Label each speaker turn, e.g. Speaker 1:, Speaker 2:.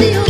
Speaker 1: You.